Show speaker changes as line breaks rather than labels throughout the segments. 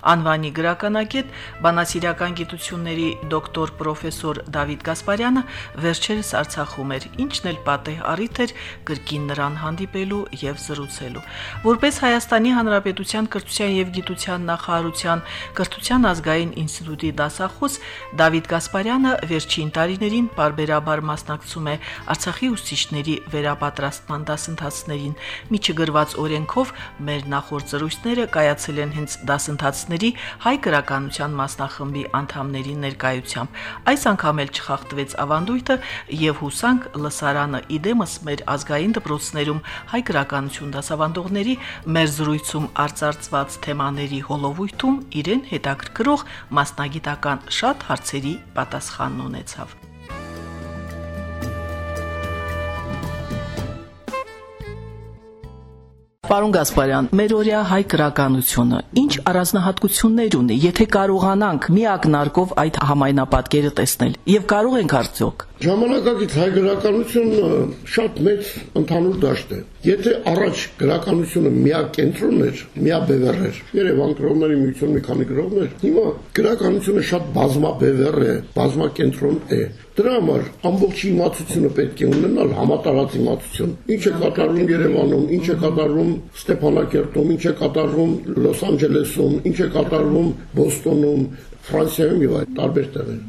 Անվանի գրականագետ բանասիրական գիտությունների դոկտոր պրոֆեսոր Դավիթ Գասպարյանը վերջերս Արցախում էր, ինչն էլ պատեհ առիթ էր գրքին նրան հանդիպելու եւ զրուցելու։ Որպես Հայաստանի Հանրապետության կրթության եւ գիտության նախարարության կրթության ազգային ինստիտուտի դասախոս Դավիթ Գասպարյանը վերջին տարիներին բարբերաբար մասնակցում է Արցախի ուսուցիչների վերապատրաստման դասընթացներին։ Միջգրված օրենքով մեր նախորդ զրույցները կայացել են հենց դասընթաց դպրոցների հայ գրականության մասնախմբի անդամների ներկայությամբ։ Այս անգամ էլ չխախտվեց ավանդույթը եւ հուսանք լսարանը իդեմս մեր ազգային դպրոցներում հայ գրականություն դասավանդողների մեր զրույցում արծարծված թեմաների հոլովույթում իրեն հետաքրքրող մասնագիտական շատ հարցերի պատասխանն ունեցավ։ Պարոն Գասպարյան, մեր օրյա հայ գրականությունը ինչ առանձնահատկություններ ունի, եթե կարողանանք մի ակնարկով այդ համայնապատկերը տեսնել, եւ կարող ենք արդյոք
Ժամանակակից հայ գրականությունը շատ մեծ ընդհանուր դաշտ է։ Եթե առաջ գրականությունը միակ կենտրոնն էր, միաբևեռ էր, Երևան գրողների միություն մի քանի գրողներ, հիմա գրականությունը շատ բազմաբևեռ է, բազմակենտրոն է։ Դրա համար ամբողջ իմացությունը պետք է ունենալ համատարած իմացություն։ Ինչ է կատարվում Երևանում, ինչ է կատարվում Ստեփանակերտում, ինչ է կատարվում Լոս Անջելեսում, ինչ է կատարվում Բոստոնում, Ֆրանսիայում եւ այլ տարբեր տեղեր։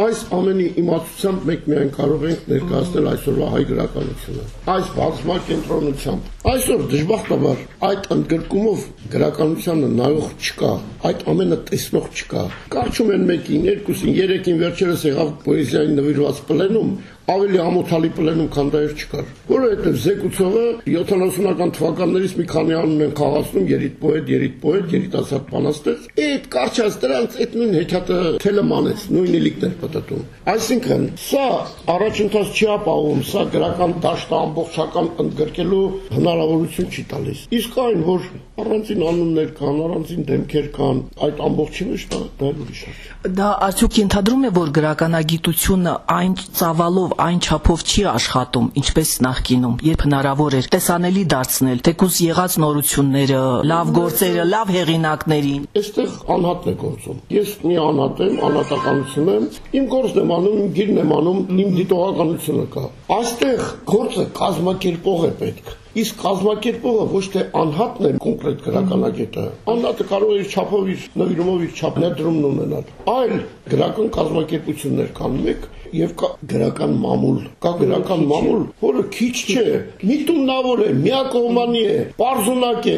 Այս ամենի իմացությամբ մենք միայն կարող ենք ներկայացնել այսօրվա հայ գրականությունը։ Այս բազմակենտրոնությամբ այսօր դժբախտաբար այդ ընդգրկումով գրականությանը նայող չկա, այդ ամենը տեսնող չկա։ Կարճում են մեկին, երկուսին, երեքին վերջերս եղավ պոեզիայի նվիրված պլենում, ավելի ամոթալի պլենում քան էր չկար։ Որովհետև Զեկուցովը 70-ական թվականներից մի քանի անուն են խաղացնում երիտ պոետ, երիտ պոետ, երիտասարդ բանաստեղծ։ Այդ կարճած դրանց այդ նույն հետատը թելեմանեց, նույն ելիկներ պատտում։ Այսինքն, սա առաջընթաց չի ապահովում, սա գրական դաշտը ամբողջական ընդգրկելու հնարավորություն չի տալիս։ Իսկ այն, որ առանձին անուններ կան, առանձին դեմքեր կան, այդ ամբողջի մեջ դա դա ուրիշ է։
Դա արդյոք ենթադրում է, որ գրականագիտությունը այն ծավալով այն չափով չի աշխատում, ինչպես նախկինում, երբ հնարավոր էր տեսանելի դարձնել թեկուզ եղած նորությունները, լավ գործերը, լավ հեղինակներին։
Այստեղ անհատն է գործում։ Ես մի անհատ եմ, անհատականություն եմ, իմ գործն եմ անում, իմ գիրն եմ անում, իմ դիտողականությունը կա։ Այստեղ գործը կազմակերպող է պետք Իսկ կազմակերպողը ոչ թե անհատն է կոնկրետ գրականագետը, անհատը կարող է իր չափով իր նվիրումով իր չափնադրումն ունենալ, այլ գրական կազմակերպություններ կան մեկ եւ կա գրական մամուլ, կա գրական մամուլ, որը քիչ չէ, միտումնավոր է, միակողմանի է, բարձունակ է,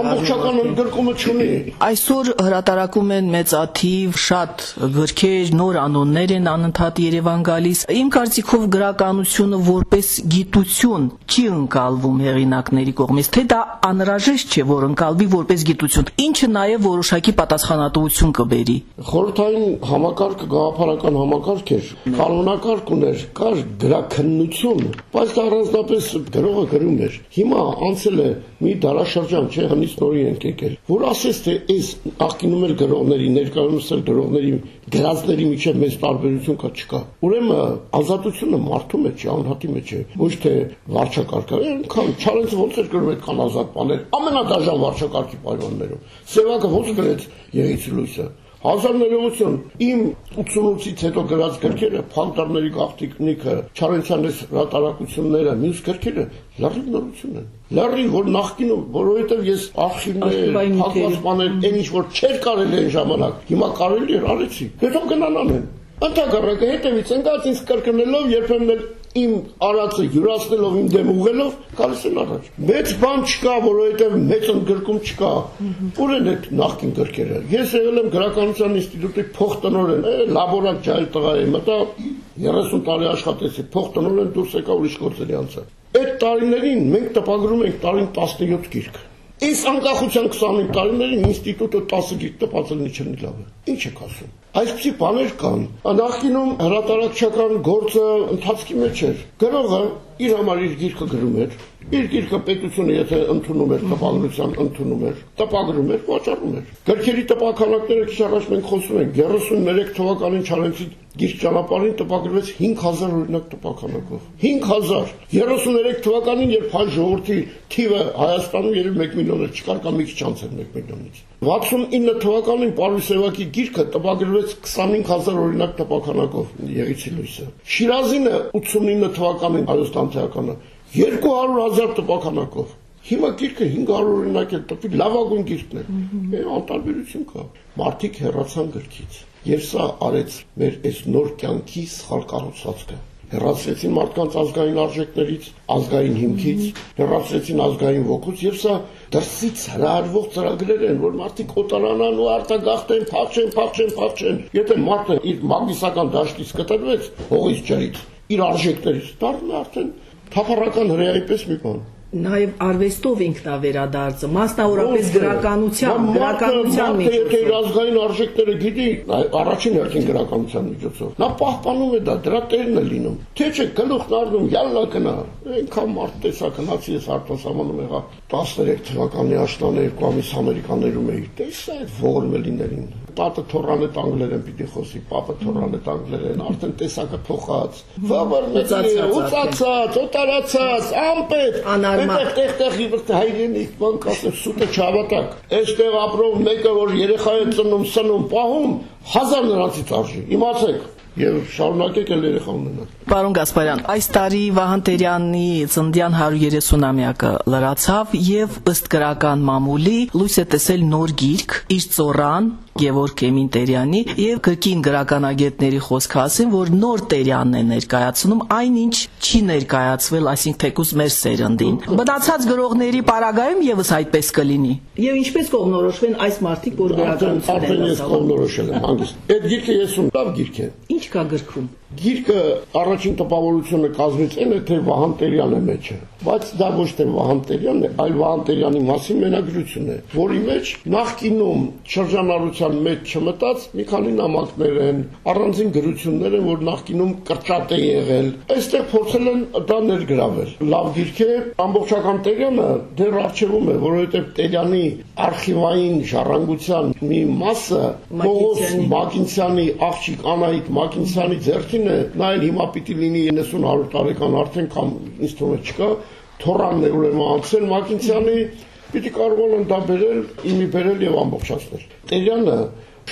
ամբողջական ընդգրկումը չունի։
Այսօր հրատարակում են մեծաթիվ շատ գրքեր, նոր անուններ են անընդհատ Երևան գալիս։ Իմ կարծիքով գրականությունը որպես գիտություն չի ընկալվում հեղինակների կողմից, թե դա անհրաժեշտ չէ, որ ընկալվի որպես գիտություն, ինչը նաև որոշակի պատասխանատվություն կբերի։
Խորհրդային համակարգը գաղափարական համակարգ էր, կանոնակարգ ուներ, կար գրաքննություն, բայց առանձնապես գրողը գրում էր։ Հիմա անցել է մի դարաշրջան, չէ, հնից նորի ենք եկել, որ ասես թե այս աղկինում էլ գրողների, ներկայումս էլ գրողների գրածների միջև մեծ տարբերություն կա չկա։ Ուրեմն ազատությունը մարդու մեջ է, անհատի մեջ է, ոչ թե վարչակարգը։ Այնքան Չարենցը ոնց էր գրում այդ կան ազատ բաներ, ամենադաժան վարչակարգի պայմաններում։ Սևակը ոնց գրեց Եղիցի լույսը։ 1090 իմ 88-ից հետո գրած գրքերը, Փանտարների գաղտնիքը, Չարենցյանես հրատարակությունները, մյուս գրքերը լրիվ նորություն են։ Լրիվ որ նախկինում, որովհետև ես արխիվներ, փակված բաներ, այն ինչ որ չէր կարելի այն ժամանակ, հիմա կարելի էր արեցի։ Հետո գնան անեն։ Ընդհանրակը հետևից ընկած ինձ կրկնելով երբեմն իմ արածը յուրացնելով իմ դեմ ուղելով գալիս են առաջ։ Մեծ բան չկա, որովհետև մեծ ընդգրկում չկա։ Ուր են այդ նախկին գրքերը։ Ես եղել եմ գրականության ինստիտուտի փոխտնօրեն, լաբորանտ ջայլ տղա եմ, մտա 30 տարի աշխատեցի, փոխտնօրեն դուրս եկա ուրիշ գործերի անցա։ Այդ տարիներին մենք տպագրում ենք տարին 17 գիրք։ Այս անկախության 25 տարիներին ինստիտուտը 10 գիրք տպածել իջնի լավ է։ Ինչ եք ասում։ Այսպիսի բաներ կան։ Նախինում հրատարակչական գործը ընթացքի մեջ էր։ Գրողը իր համար իր գիրքը գրում էր, Իր գիրքը պետությունը եթե ընդունում էր տպագրության ընդունում էր, տպագրում էր, վաճառում էր։ Գրքերի տպաքանակները քիչ առաջ մենք խոսում ենք. 33 թվականին Չարենցի գիրք ճանապարհին տպագրվեց 5000 օրինակ տպականակով 5000 33 թվականին երբ հայ ժողովրդի թիվը Հայաստանում երբ 1 միլիոն էր չկար կամ մի քիչ անց էր 1 միլիոնից 69 թվականին Պարուս Սևակի գիրքը տպագրվեց 25000 օրինակ տպականակով Եղիցի լույսը Շիրազինը 89 թվականին Հայաստան թեականը 200000 տպականակով Հիմա գիրքը 500 օրինակ է տպի լավագույն գիրքն է։ Մեր անտարբերություն կա։ Մարդիկ հեռացան գրքից։ Եվ սա արեց մեր այս նոր կյանքի սխալ կառուցվածքը հեռացրեցին մարդկանց ազգային արժեքներից, ազգային հիմքից, հեռացրեցին ազգային ոգուց եւ սա դրսից հրարվող ծրագրեր են, որ մարդիկ օտարանան ու արտագաղթեն, փախչեն, փախչեն, փախչեն։ Եթե մարդը իր մագնիսական դաշտից կտրվեց, հողից ջրից, իր արժեքներից, դառնա արդեն թափառական հրեայի պես մի բան
նաև արվեստով ինքնավերադարձը, մասնավորապես գրականության, գրականության
միջոցով։ Եթե իր ազգային արժեքները գիտի, առաջին հերթին գրականության միջոցով, նա պահպանում է դա, դրա տերն է լինում։ Թե չէ գլուխն առնում, յալլա կնա։ Այնքան մարդ տեսա գնացի ես արտասահմանում եղա 13 թվականի աշնանը երկու ամիս Ամերիկաներում էի։ Տեսա այդ ողորմելիներին տատը թորանը տանգլերեն պիտի խոսի, պապը թորանը տանգլերեն, արդեն տեսակը փոխած, վավարմեցի, ուծացած, օտարացած, ամպետ, այնտեղ տեղտեղ իբրտ հայրենիք, բան կասեմ, սուտը չհավատակ։ Այստեղ ապրող մեկը, որ երեխա է ծնում, սնում, պահում, հազար նրանցից արժի։ Իմացեք, եւ շարունակեք էլ երեխա ունենալ։
Պարոն Գասպարյան, այս տարի Վահան Տերյանի ծննդյան 130-ամյակը լրացավ եւ ըստ գրական մամուլի լույս է տեսել նոր գիրք՝ իր ծորան Գևորգ Էմինտերյանի եւ գրքին գրականագետների խոսքը ասեն, որ նոր Տերյանն է ներկայացնում այնինչ չի ներկայացվել, այսինքն թեկուս մեր սերնդին։ Մտածած գրողների պարագայում եւս այդպես կլինի։ Եվ ինչպես կողնորոշվեն այս մարդիկ, որ գրականություն
են ասում։ Արդեն ես կողնորոշել եմ հանգիստ։ Այդ գիրքը ես ում լավ գիրք է։
Ինչ կա գրքում։
Գիրքը առաջին տպավորությունը կազմից այն է, թե Վահան Տերյանը մեջը, բայց դա ոչ թե Վահան Տերյանն է, այլ Վահան Տերյանի մասին մենագրություն է, որի մեջ նախկինում շրջանառության մեջ չմտած մի քանի նամակներ են, առանձին գրություններ են, որ նախկինում կրճատ է եղել։ Այստեղ փորձել են դա ներգրավել։ Լավ գիրք է, ամբողջական Տերյանը դեռ արխիվում է, որովհետև Տերյանի արխիվային ժառանգության մի մասը Պողոս Մակինցյանի աղջիկ Անահիտ Մակինցյանի ձեռքին Պուտինը նա էլ հիմա պիտի լինի 90-100 տարեկան արդեն կամ ինձ թվում չկա, թորանն է ուրեմն անցել Մակինցյանի, պիտի կարողանան դա բերել, իմի բերել եւ ամբողջացնել։ Տերյանը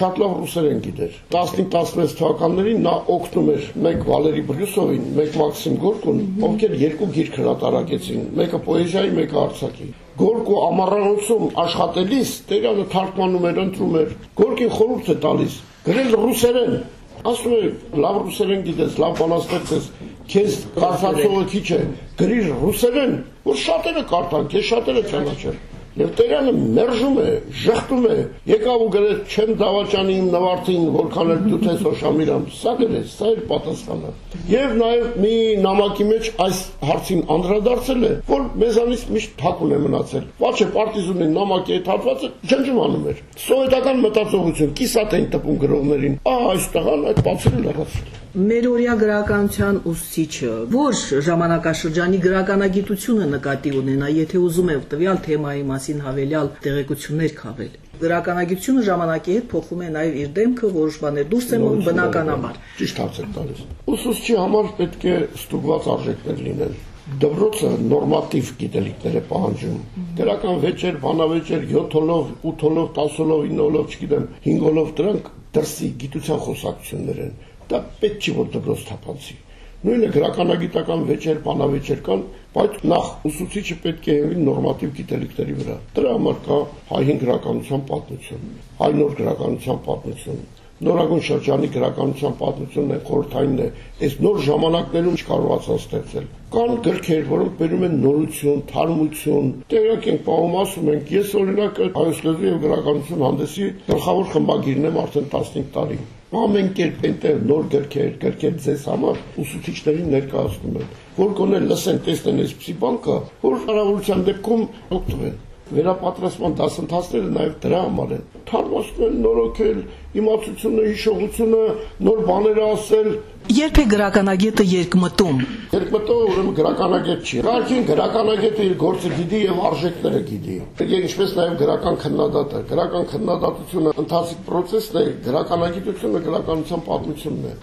շատ լավ ռուսերեն գիտեր։ 15-16 թվականներին նա օգնում էր մեկ Վալերի Բրյուսովին, մեկ Մաքսիմ Գորկուն, ովքեր երկու գիրք հրատարակեցին, մեկը պոեզիայի, մեկը արձակի։ Գորկու ամառանոցում աշխատելիս Տերյանը թարգմանում էր, ընտրում էր։ Գորկին խորհուրդ է տալիս գրել ռուսերեն, Ասում է, լավ ռուսերեն գիտես, լավ բանաստեղծ ես, քեզ կարծացողը քիչ է, գրիր ռուսերեն, որ շատերը կարդան, քեզ շատերը ճանաչեն։ Եվ Տերյանը մերժում է, ժխտում է, եկավ ու գրեց չեմ դավաճանի իմ նվարդին, որքան էլ դու ես Օշամիրամ, սա գրեց, սա էր պատասխանը։ Եվ նաև մի նամակի մեջ այս հարցին անդրադարձել է, որ մեզանից միշտ թակուն է մնացել։ Ոչ է պարտիզունի նամակի այդ հատվածը ջնջմանում էր։ Սովետական մտածողություն, կիսատ էին տպում գրողներին։ Ահա այս տղան այդ բացերը լրացել
մեր օրյա գրականության ուսուցիչը որ ժամանակաշրջանի գրականագիտությունը նկատի ունենա, եթե ուզում է տվյալ թեմայի մասին հավելյալ տեղեկություններ քաղել։ Գրականագիտությունը ժամանակի հետ փոխում է նաև իր դեմքը, որոշ բաներ դուրս են մնում բնականաբար։
Ճիշտ հարց եք տալիս։ Ուսուցչի համար պետք է ստուգված արժեքներ լինեն դպրոցը նորմատիվ գիտելիքներ է պահանջում։ Գրական վեճեր, բանավեճեր 7 հոլով, 8 հոլով, 10 հոլով, 9 հոլով, չգիտեմ, 5 հոլով դրանք դրսի գիտության խոսակցություններ են դա պետք չի որ դպրոց թափանցի։ Նույնը գրականագիտական վեճեր, բանավեճեր կան, բայց նախ ուսուցիչը պետք է եղի նորմատիվ գիտելիքների վրա։ Դրա համար կա հայհին գրականության պատմություն, հայ նոր գրականության պատմություն, նորագույն շրջանի գրականության պատմությունն է, խորհրդայինն է, այս նոր ժամանակներում չկարողացան ստեղծել։ Կան գրքեր, որոնք բերում են նորություն, թարմություն։ Տեղակ ենք պահում ասում ենք, ես օրինակ հայոց լեզու եւ գրականություն հանդեսի գլխավոր խմբագիրն եմ արդեն 15 տարի ամեն կերպ այնտեղ նոր գրքեր, գրքեր ձեզ համար ուսուցիչներին ներկայացնում են, որ գոնե լսեն, տեսնեն այսպիսի բան կա, որ հնարավորության դեպքում օգտվեն։ վերապատրաստման դասընթացները նաև դրա համար են։ Թարմացնել, նորոգել, իմացությունը, հիշողությունը, նոր բաներ ասել,
Երբ է գրականագետը երկմտում։
Երկմտը ուրեմն գրականագետ չի։ Կարգին գրականագետը իր գործը գիտի եւ արժեքները գիտի։ Եվ ինչպես նաեւ գրական քննադատը։ Գրական քննադատությունը ընթացիկ process-ն է, գրականագիտությունը գրականության պատմությունն է։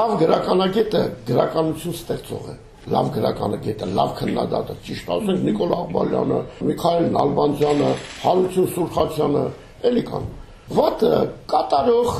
Լավ գրականագետը գրականություն ստեղծող է լավ գրականագետը, լավ քննադատը, ճիշտ ասենք Նիկոլ Աղբալյանը, Միքայել Նալբանդյանը, Հարություն Սուրխացյանը, էլի կան։ Վատը կատարող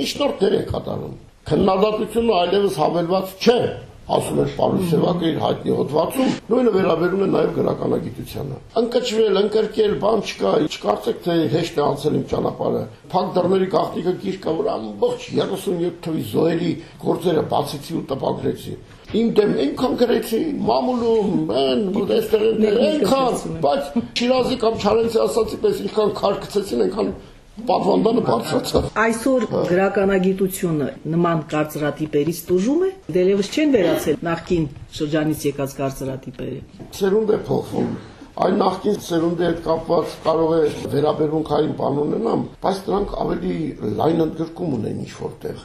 միջնորդներ են կատարում քննադատությունը այլևս հավելված չէ ասում է Պարուս Սևակը իր հայտնի հոդվածում, նույնը վերաբերում է նաև գրականագիտությանը։ Ընկճվել, ընկրկել, բան չկա, չկարծեք թե հեշտ է անցել իմ ճանապարհը։ Փակ դռների գաղտնիքը գիրկա, որ ամբողջ 37 թվի զոհերի գործերը բացեցի ու տպագրեցի։ Իմ դեմ այնքան գրեցի, մամուլում, այն, այստեղ այնքան, բայց Շիրազի կամ Չարենցի ասացի պես ինչքան քար գցեցին, այնքան պատվանդանը բարձրացավ։
Այսօր գրականագիտությունը նման կարծրատիպերից տուժում է։ Դերևս չեն վերացել նախքին շրջանից եկած կարծրատիպերը։
Սերունդ է փոխվում։ Այն նախքին սերունդի հետ կապված կարող է վերաբերմունքային բան ունենամ, բայց դրանք ավելի լայն ընդգրկում ունեն ինչ որտեղ։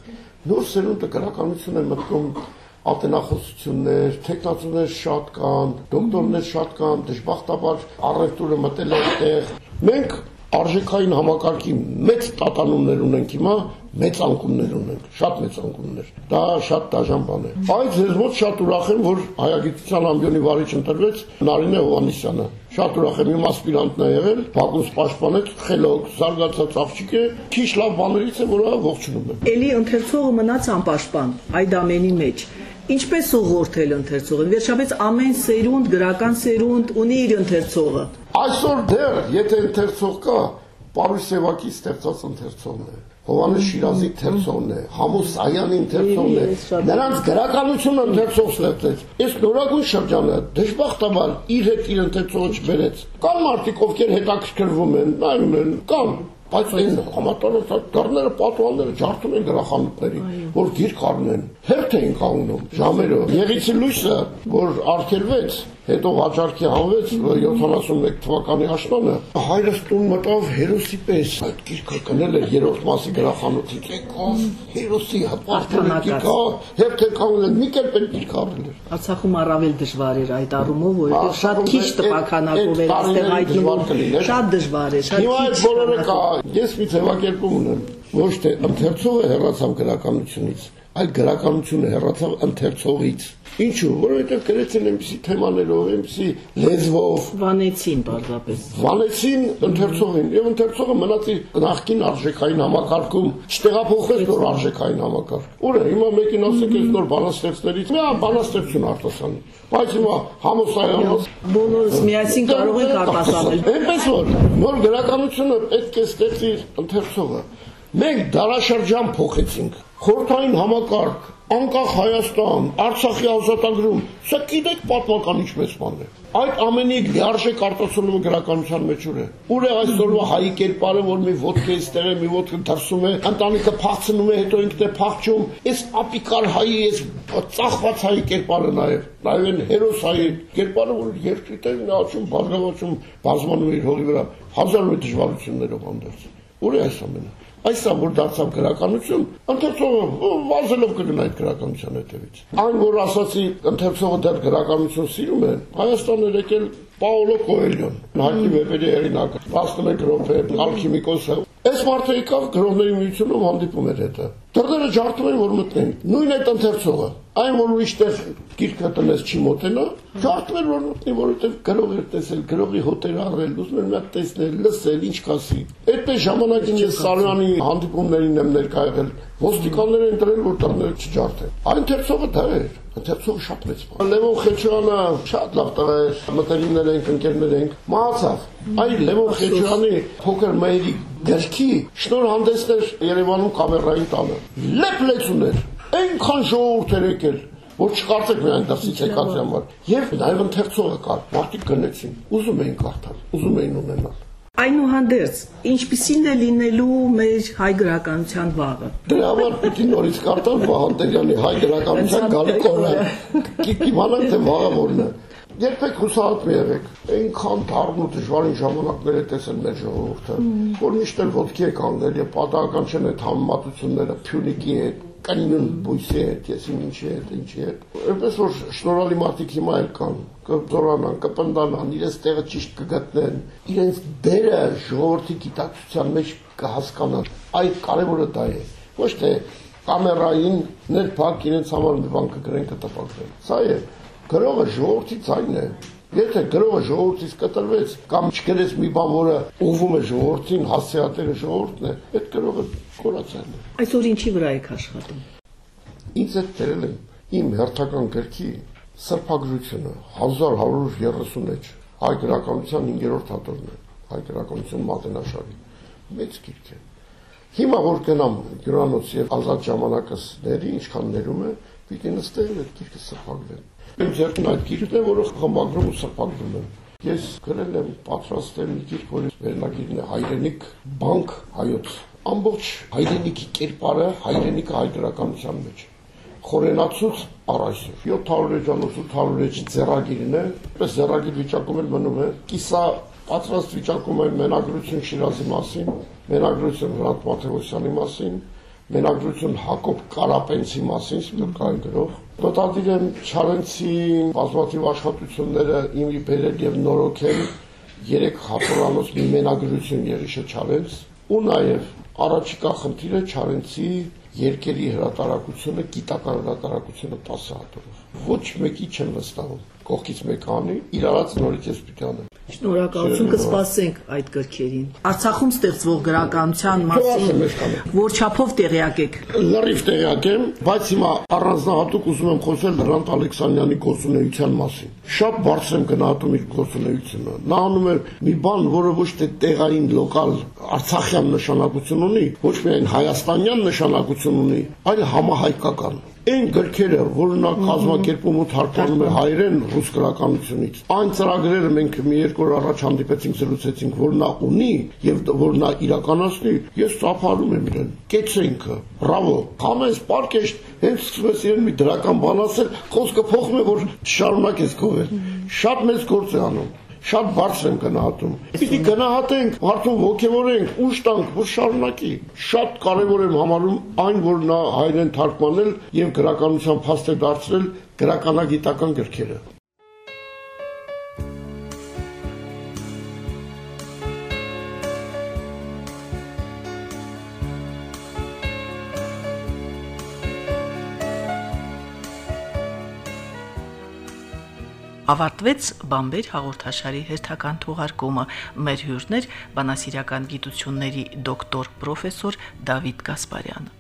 Նոր սերունդը գրականություն է մտնում ատենախոսություններ, տեխնացուներ շատ կան, դոկտորներ շատ կան, դժբախտաբար առևտուրը մտել է այդտեղ։ Մենք արժեքային համակարգի մեծ տատանումներ ունենք հիմա, մեծ անկումներ ունենք, շատ մեծ անկումներ։ Դա շատ դաժան բան է։ Բայց ես ոչ շատ ուրախ եմ, որ հայագիտության ամբիոնի վարիչ ընտրվեց Նարինե Հովանեսյանը։ Շատ ուրախ եմ, իմ ասպիրանտն է եղել, Բաքուս պաշտպանեց, խելոք, զարգացած աղջիկ է, քիչ լավ բաներից է, որը ողջունում եմ։
Էլի ընթերցողը մնաց անպաշտպան այդ ամենի մեջ։ Ինչպես ուղղորդել ընթերցողին։ Վերջապես ամեն սերունդ, գրական սերունդ ունի իր ընթերցողը։
Այսօր դեռ, եթե ընթերցող կա, Պարուս Սևակի ստեղծած ընթերցողն է։ Հովանես Շիրազի ընթերցողն է, Համոս Սայանի ընթերցողն է։ Նրանց գրականությունը ընթերցող ստեղծեց։ Այս նորագույն շրջանը դժբախտաբար իր հետ իր ընթերցողը չբերեց։ Կան մարդիկ, ովքեր հետաքրքրվում են, նայում են, կան, Բայց այն համատարած դռները պատուհանները ջարդում են գրախանութների, որ գիրք առնեն։ Հերթ էին կանգնում ժամերով։ Եղիցի լույսը, որ արգելվեց, հետո վաճառքի հանվեց 71 թվականի աշնանը, հայրս տուն մտավ հերոսի պես։ Այդ գիրքը կնել էր երրորդ մասի գրախանութից։ Եկավ հերոսի հպարտել գիրքը, հերթ կանգնել, մի կերպ էլ գիրք առնել էր։
Արցախում առավել դժվար էր այդ առումով, որովհետև շատ քիչ տպականակով էր այստեղ հայտնվում։ Շատ դժվար է, շատ քիչ։
Հիմա այդ բոլորը կա։ Ես մի ձևակերպում ունեմ ոչ թե ընթերցողը հեռացավ գրականությունից, այլ գրականությունը հեռացավ ընթերցողից։ Ինչու՞, որովհետև գրեցին այնպիսի թեմաներով, այնպիսի լեզվով,
վանեցին բարձրապես։
վանեցին ընթերցողին, եւ ընթերցողը մնացի նախքին արժեքային համակարգում, չտեղափոխվեց նոր արժեքային համակարգ։ Ուր է, հիմա մեկին ասեք այս նոր բանաստեղծներից, մի բանաստեղծություն արտասանի։ Բայց հիմա համոսայանոց
բոլորս միասին կարող ենք արտասանել։
Այնպես որ նոր գրականությունը պետք է ստեղծի ընթերցողը։ Մենք դարաշրջան փոխեցինք խորթային համակարգ, անկախ Հայաստան, Արցախի ազատագրում, սա գիտեք պատմական ինչպես բան է։ Այդ ամենի լիարժեք արտացոլումը գրականության մեջ ուր է։ Ուր է այսօրվա հայի կերպարը, որ մի ոդկե ստեր է, մի ոդկը դրսում է, ընտանիքը փախցնում է, հետո ինքն է փախչում։ Այս ապիկար հայի, այս ծախված հայի կերպարը նաև, նաև են հերոս հայի կերպարը, որ երկրի տեր նահաճում, բազմավաճում, բազմանում իր հողի վրա հազար մի դժվարություններով հանդերձ։ Ուր է այս ամենը։ Այս է որ դարձավ գրականություն, ընթերցողը վազելով կգնա այդ գրականության հետևից։ Այն որ ասացի ընթերցողը դեռ գրականություն սիրում է, Հայաստան եկել Պաոլո Կոելյոն, հայտնի վեպերի հեղինակը, 11 րոպե, ալքիմիկոսը։ Այս մարդը եկավ գրողների միությունում հանդիպում էր հետը։ Դռները ջարդում են որ մտնեն։ Նույն այդ ընթերցողը, այն որ ուրիշտեղ գիրքը տնես չի մոտենա, ջարդում էր որ մտնի, որովհետև գրող էր տեսել, գրողի հոտերը առել, ուզում էր մատ տեսնել, լսել, ինչ կասի։ Այդպես ժամանակին ես Սարյանի հանդիպումներին եմ ներկա եղել։ Ոստիկանները են դրել որ դռները չջարդեն։ Այն ընթերցողը դա էր ընթերցողը բան։ Լևոն Խեչյանը շատ լավ տղա է, մտերիմներ ենք, ընկերներ ենք։ Մահացավ։ Այ Լևոն Խեչյանի փոքր մայրի գրքի շնորհանդեսներ Երևանում կամերային տանը։ Լեփլեց ուներ։ Այնքան ժողովուրդ էր եկել որ չկարծեք միայն դրսից եկած համար։ Եվ նաև ընթերցողը կար։ Մարդիկ գնեցին։ Ուզում էին կարդալ, ուզում էին ունենալ։
Այնուհանդերձ, ինչպիսին է լինելու մեր հայ գրականության վաղը։
Դրա համար պիտի նորից կարդալ Վահան Տերյանի հայ գրականության գալի կորը։ Կիմանանք թե վաղը որն է։ Երբեք հուսահատ մի եղեք։ Այնքան թարմ ու դժվարին ժամանակներ է տեսել մեր ժողովուրդը, որ միշտ էլ ոտքի է կանգնել եւ պատահական չեն այդ համեմատությունները Փյունիկի հետ, կնյուն բույսի հետ, եսի ինչի հետ, ինչի հետ։ Այնպես որ շնորհալի մարդիկ հիմա էլ կան, կզորանան, կպնդանան, իրենց տեղը ճիշտ կգտնեն, իրենց դերը ժողովրդի գիտակցության մեջ կհասկանան։ Այդ կարևորը դա է։ Ոչ թե կամերային ներփակ իրենց համար մի բան կգրեն կտպագրեն։ Սա է գրողը ժողովրդի ցայնն է։ Եթե գրողը ժողովրդից կտրվեց կամ չգրեց մի բան, որը ուղվում է ժողովրդին, հասցեատերը ժողովուրդն է, այդ գրողը կորացել է։
Այսօր ինչի վրա եք աշխատում։
Ինձ հետ դերել իմ հերթական գրքի սրբագրությունը 1130 էջ հայ գրականության 5-րդ հատորն է, հայ գրականություն մատենաշարի։ Մեծ գիրք է։ Հիմա որ գնամ հյուրանոց եւ ազատ ժամանակս ների, ինչքան ներում է, պիտի նստեմ այդ գիրքը սրբագրեմ։ Իմ ձեռքն այդ գիրքն է, որը խմբագրում ու սրբագրում եմ։ Ես գրել եմ պատրաստել մի գիրք, որի վերնագիրն է հայրենիք բանկ հայոց։ Ամբողջ հայրենիքի կերպարը հայրենիքը հայ գրականության մեջ խորենացուց առ այսօր 700 էջանոց 800 էջ ձեռագիրն է, պես ձեռագիր վիճակում էլ մնում է։ Կիսա պատրաստ վիճակում է մենագրություն Շիրազի մասին, մենագրություն Հրանտ Մաթեոսյանի մասին, մենագրություն Հակոբ Կարապենցի մասին, սպիրկային գրող։ Նոտադիր եմ Չարենցի բազմաթիվ աշխատությունները իմի բերել եւ նորոգել երեք հատորանոց մի մենագրություն Երիշե Չարենց ու նաեւ առաջիկա խնդիրը Չարենցի երկերի հրատարակությունը, գիտական հրատարակությունը 10 հատորով։ Ոչ մեկի չեմ վստահում կողքից մեկ անի, իրարած նորից ես պիտի
Շնորհակալություն կսպասենք այդ գրքերին։ Արցախում ստեղծվող գրականության մասին որ չափով տեղյակ եք։
Լրիվ տեղյակ եմ, բայց հիմա առանձնահատուկ ուզում եմ խոսել Հրանտ Ալեքսանյանի գործունեության մասին։ Շատ բարձր եմ գնահատում իր գործունեությունը։ Նա անում է մի բան, որը ոչ թե տեղային լոկալ արցախյան նշանակություն ունի, ոչ միայն հայաստանյան նշանակություն ունի, այլ համահայկական այն գրքերը, որ նա կազմակերպում ու թարգմանում է հայերեն ռուս գրականությունից, այն ծրագրերը մենք մի երկու օր առաջ հանդիպեցինք, զրուցեցինք, որ նա ունի եւ որ նա իրականացնի, ես ծափարում եմ իրեն։ Կեցրինքը, բրավո։ Համես պարկեշտ, հենց սկսվեց իրեն մի դրական բան ասել, խոսքը փոխում է, որ շարունակես կողել։ Շատ մեծ գործ է անում շատ բարձր եմ գնահատում։ Պիտի գնահատենք, մարդուն ողջևորենք, ուշ տանք, որ շարունակի։ Շատ կարևոր եմ համարում այն, որ նա հայերեն թարգմանել եւ գրականության փաստ է դարձրել գրականագիտական գրքերը։
ավարտվեց Բամբեր հաղորդաշարի հերթական թողարկումը։ Մեր հյուրներ բանասիրական գիտությունների դոկտոր պրոֆեսոր Դավիթ Գասպարյանը։